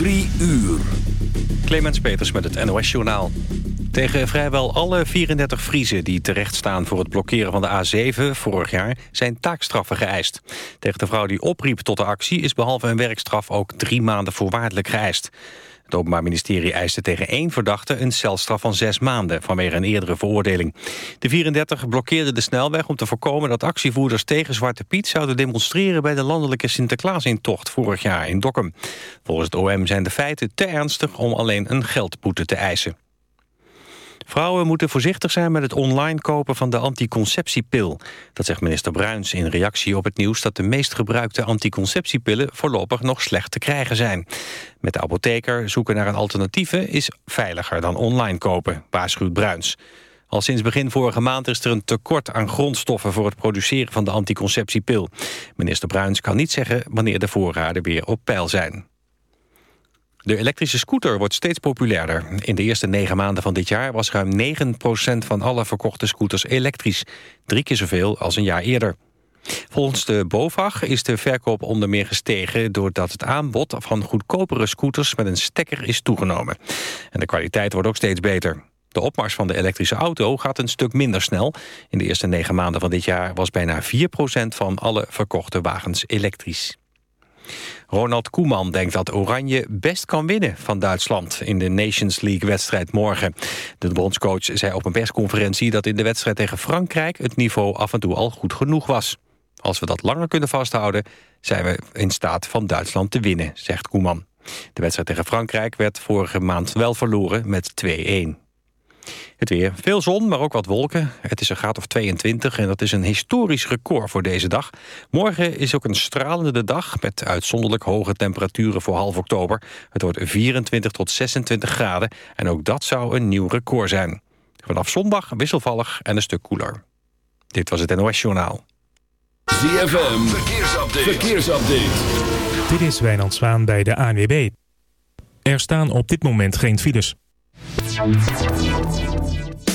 Drie uur. Clemens Peters met het NOS-journaal. Tegen vrijwel alle 34 Friezen die terechtstaan voor het blokkeren van de A7 vorig jaar zijn taakstraffen geëist. Tegen de vrouw die opriep tot de actie is behalve een werkstraf ook drie maanden voorwaardelijk geëist. Het Openbaar Ministerie eiste tegen één verdachte een celstraf van zes maanden vanwege een eerdere veroordeling. De 34 blokkeerden de snelweg om te voorkomen dat actievoerders tegen Zwarte Piet zouden demonstreren bij de landelijke Sinterklaasintocht vorig jaar in Dokkum. Volgens het OM zijn de feiten te ernstig om alleen een geldboete te eisen. Vrouwen moeten voorzichtig zijn met het online kopen van de anticonceptiepil. Dat zegt minister Bruins in reactie op het nieuws... dat de meest gebruikte anticonceptiepillen voorlopig nog slecht te krijgen zijn. Met de apotheker zoeken naar een alternatieve is veiliger dan online kopen, waarschuwt Bruins. Al sinds begin vorige maand is er een tekort aan grondstoffen... voor het produceren van de anticonceptiepil. Minister Bruins kan niet zeggen wanneer de voorraden weer op peil zijn. De elektrische scooter wordt steeds populairder. In de eerste negen maanden van dit jaar was ruim 9% van alle verkochte scooters elektrisch. Drie keer zoveel als een jaar eerder. Volgens de BOVAG is de verkoop onder meer gestegen... doordat het aanbod van goedkopere scooters met een stekker is toegenomen. En de kwaliteit wordt ook steeds beter. De opmars van de elektrische auto gaat een stuk minder snel. In de eerste negen maanden van dit jaar was bijna 4% van alle verkochte wagens elektrisch. Ronald Koeman denkt dat Oranje best kan winnen van Duitsland... in de Nations League-wedstrijd morgen. De bondscoach zei op een persconferentie dat in de wedstrijd tegen Frankrijk... het niveau af en toe al goed genoeg was. Als we dat langer kunnen vasthouden... zijn we in staat van Duitsland te winnen, zegt Koeman. De wedstrijd tegen Frankrijk werd vorige maand wel verloren met 2-1. Het weer. Veel zon, maar ook wat wolken. Het is een graad of 22 en dat is een historisch record voor deze dag. Morgen is ook een stralende dag met uitzonderlijk hoge temperaturen voor half oktober. Het wordt 24 tot 26 graden en ook dat zou een nieuw record zijn. Vanaf zondag wisselvallig en een stuk koeler. Dit was het NOS Journaal. ZFM, verkeersupdate. verkeersupdate. Dit is Wijnand Zwaan bij de ANWB. Er staan op dit moment geen files.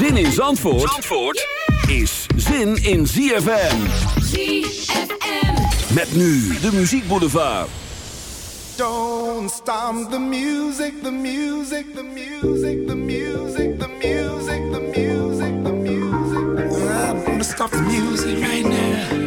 Zin in Zandvoort, Zandvoort is zin in ZFM. ZFM. Met nu de Muziek Boulevard. Don't stop the music, the music, the music, the music, the music, the music, the music. I'm gonna stop the music right now.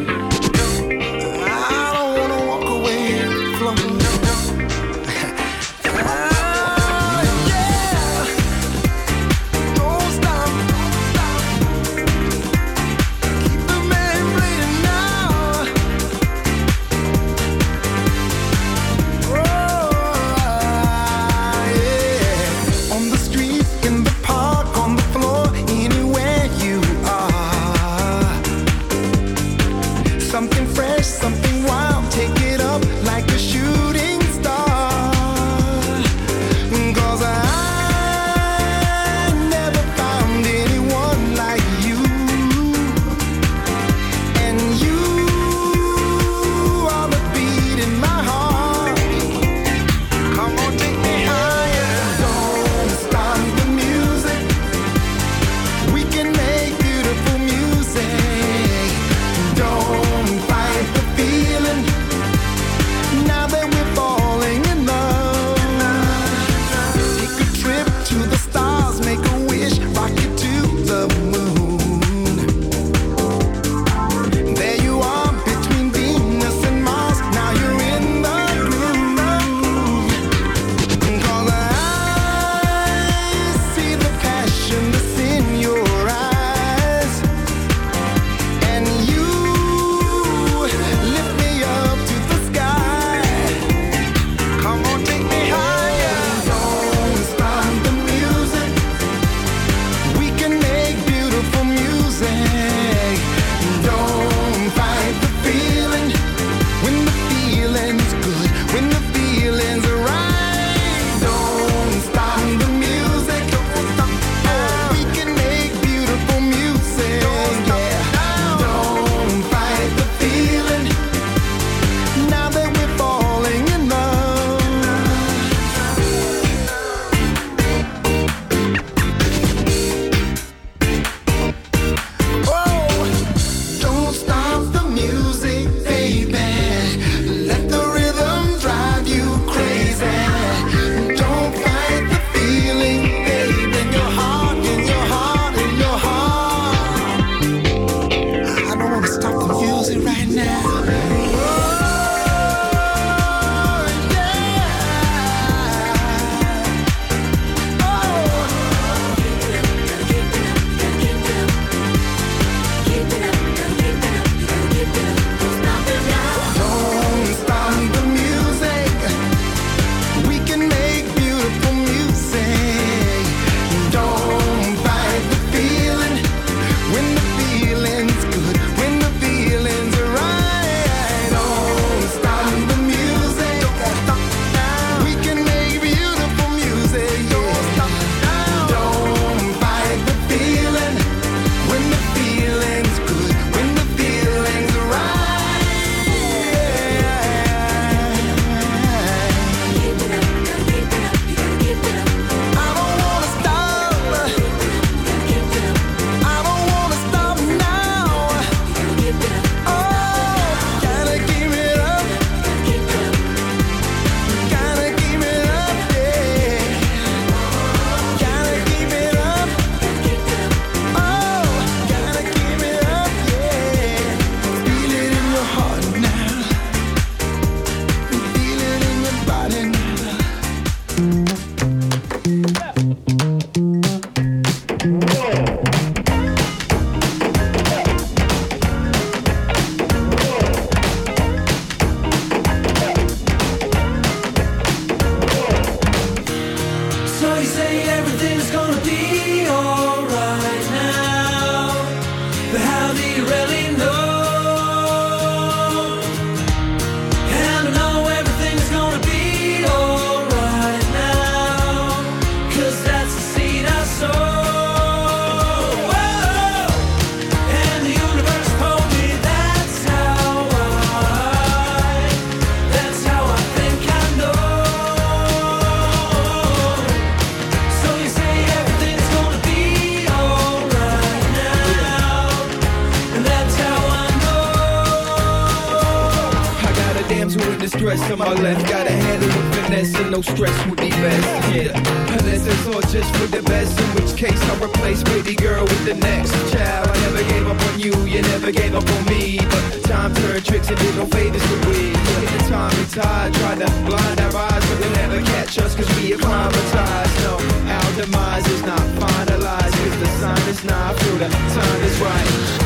stress would be best. Yeah. Unless it's all just for the best, in which case I'll replace baby girl with the next child. I never gave up on you, you never gave up on me. But time turned tricks and did no favors to we. At the time and tide, try to blind our eyes, but they'll never catch us cause we acclimatized. No, our demise is not finalized, cause the sign is not through, the time is right.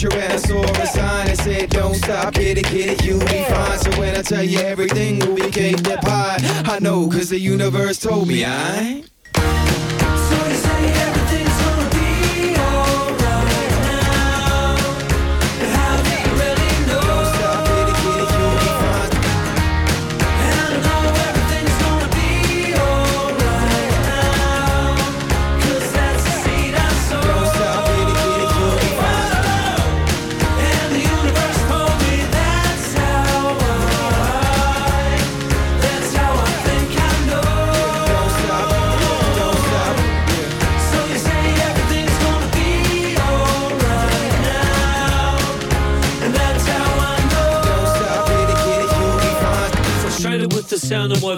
Put I saw a sign and said, don't stop, get it, get it, you'll be fine. So when I tell you everything will be cake that pie, I know, cause the universe told me, I.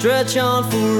Stretch on forever.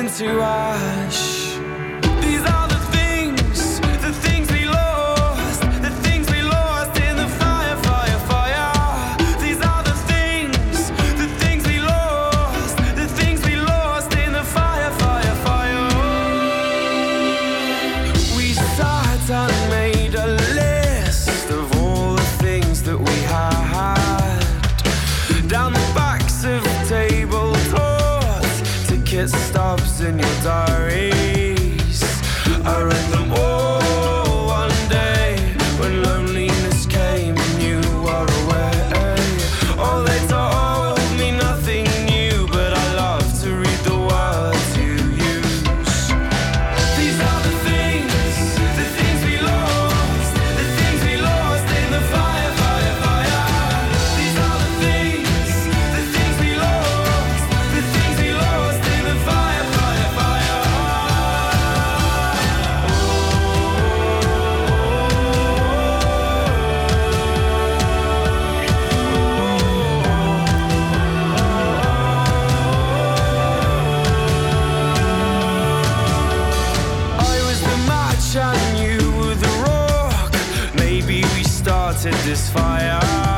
into ash. started this fire.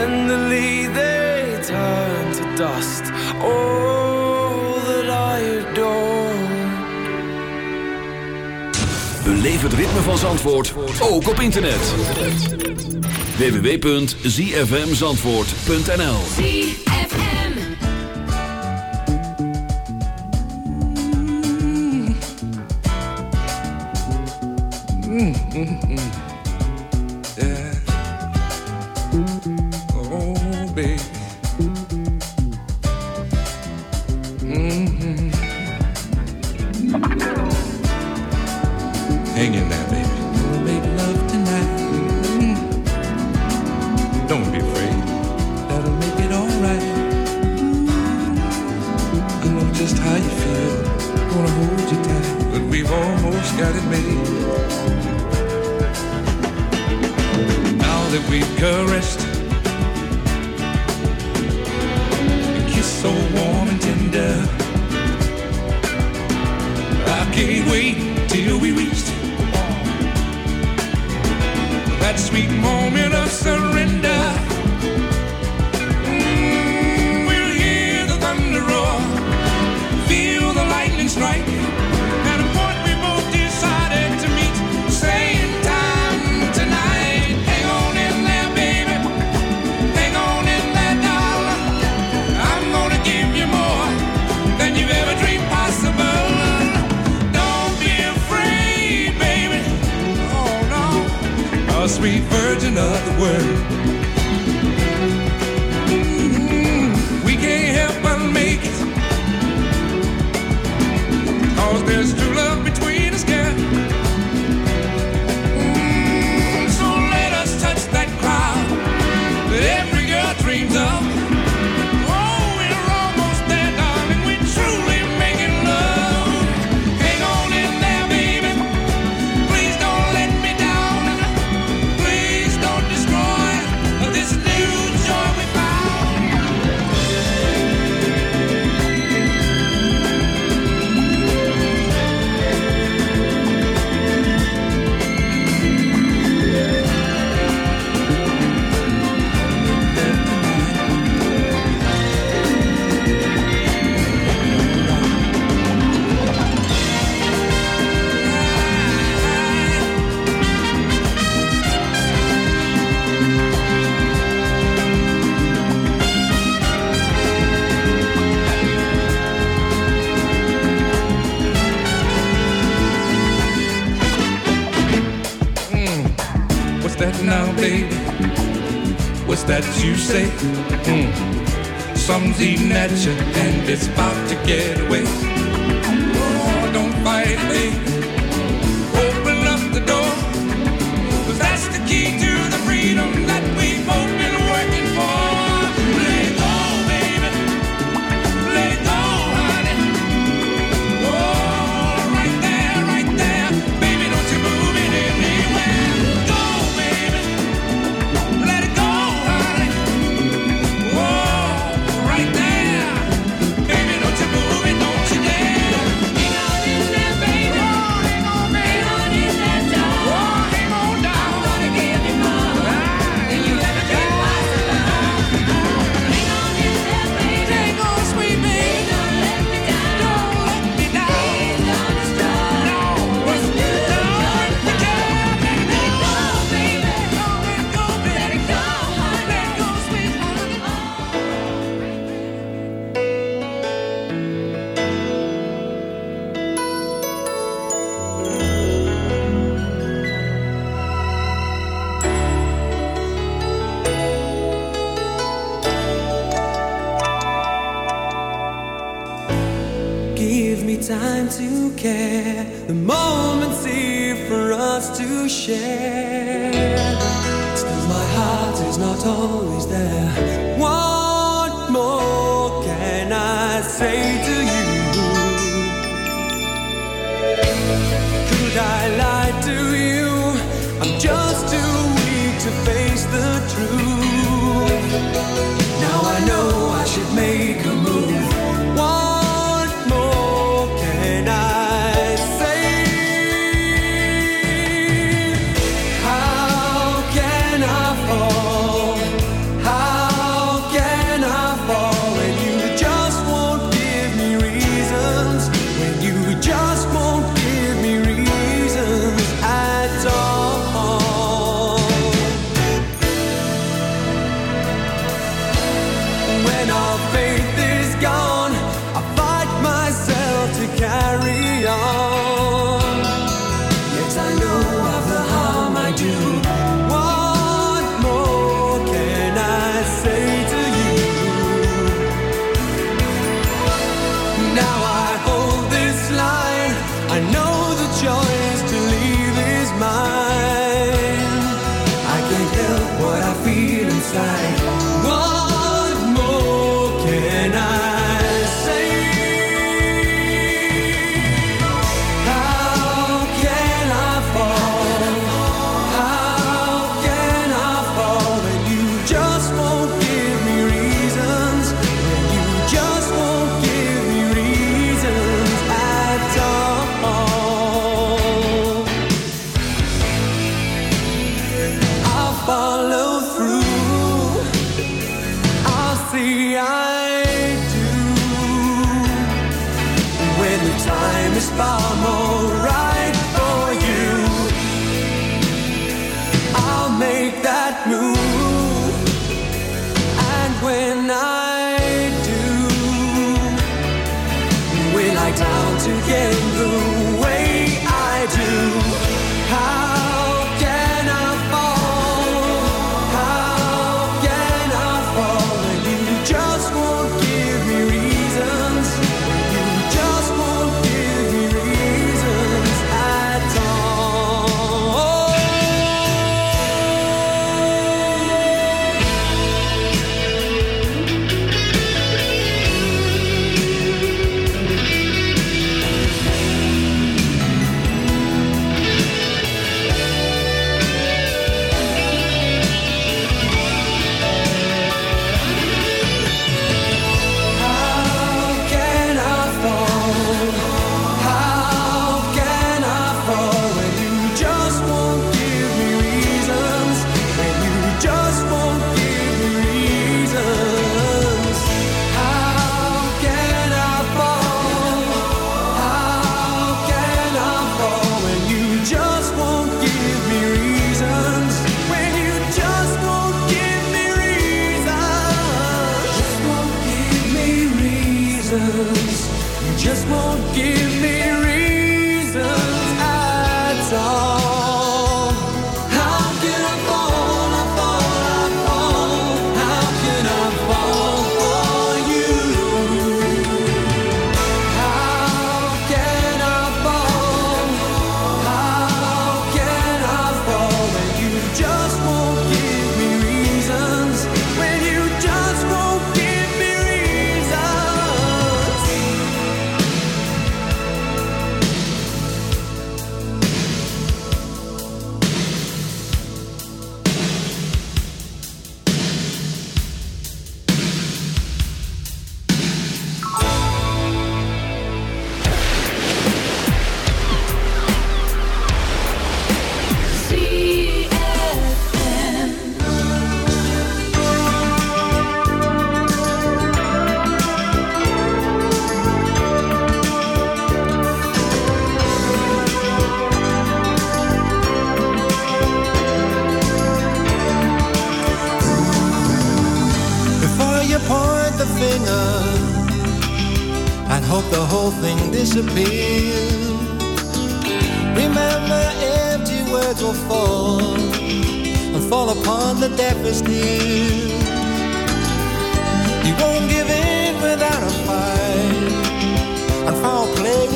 Tenderly they turn to dust. All that I adore. Beleef het ritme van Zandvoort ook op internet. www.zfmzandvoort.nl Mm-hmm. Mm. is to at you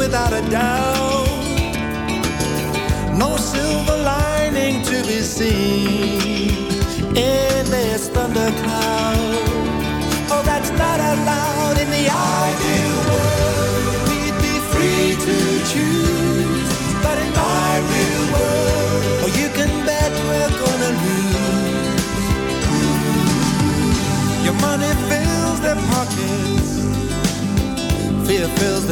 without a doubt. No silver lining to be seen in this thundercloud.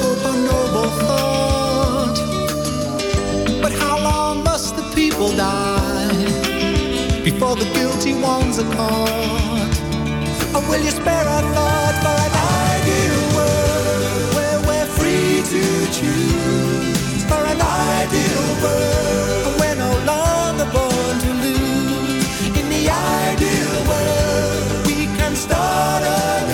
hope a noble thought. But how long must the people die before the guilty ones are caught? Or will you spare a thought for an ideal world where we're free to choose? For an ideal world we're no longer born to lose. In the ideal world, we can start again.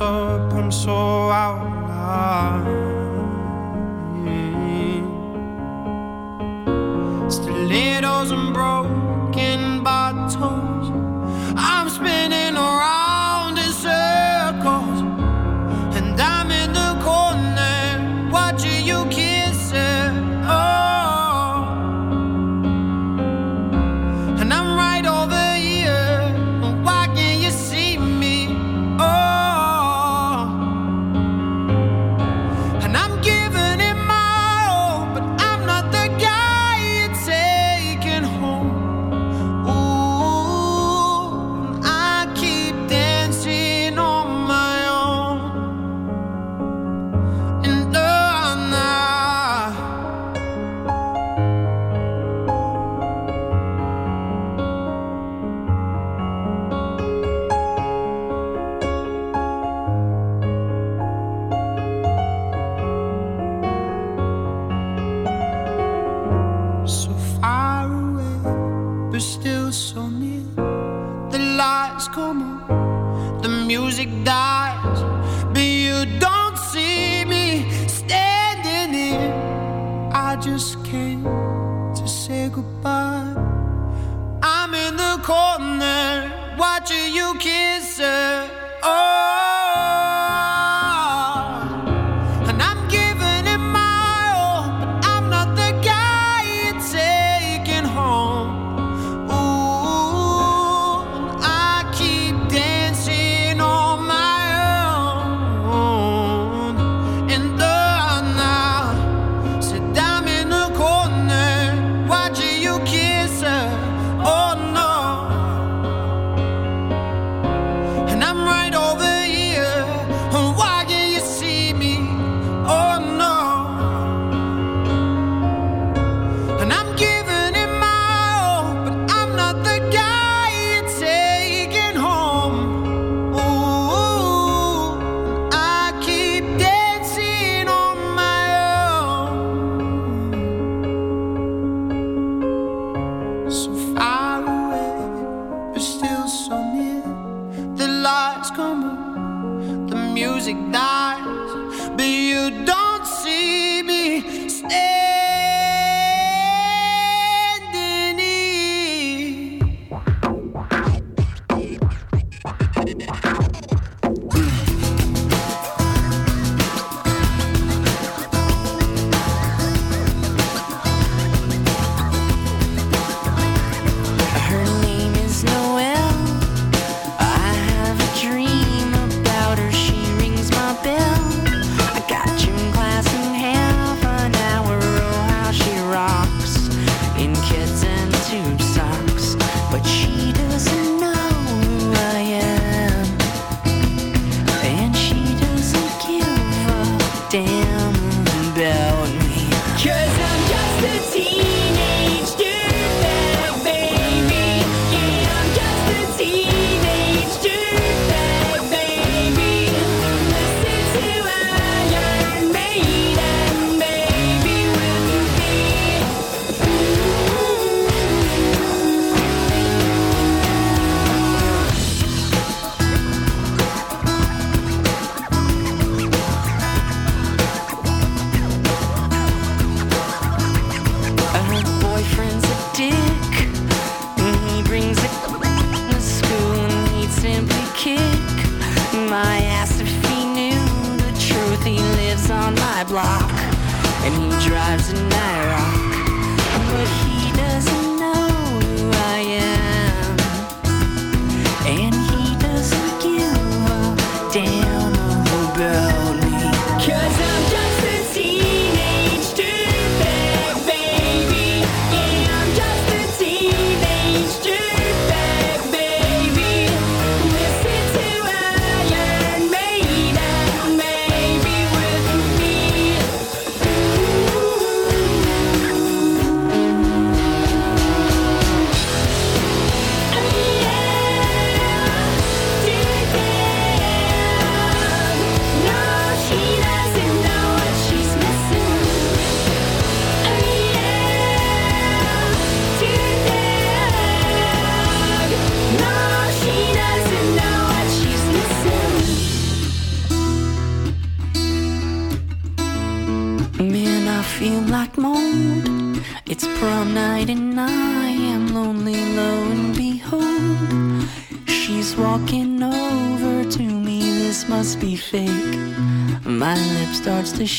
I'm so out of line. Stilettos and broke.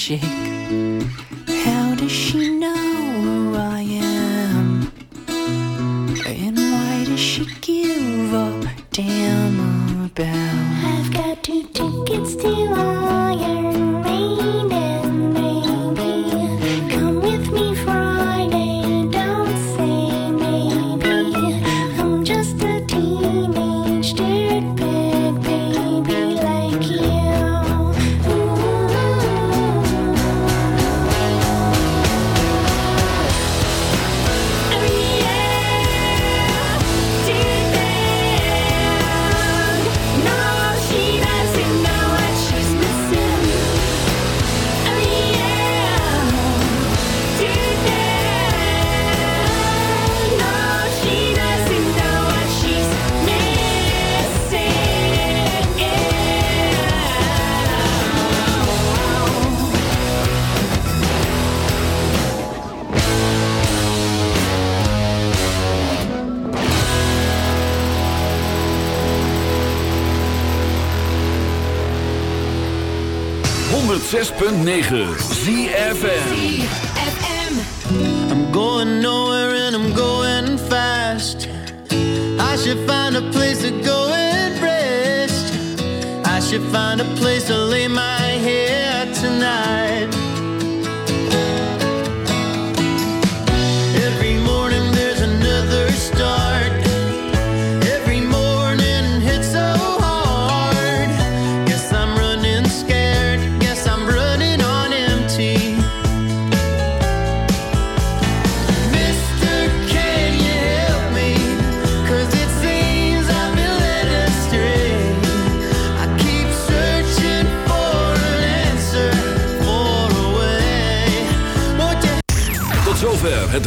shake. 106.9 ZFN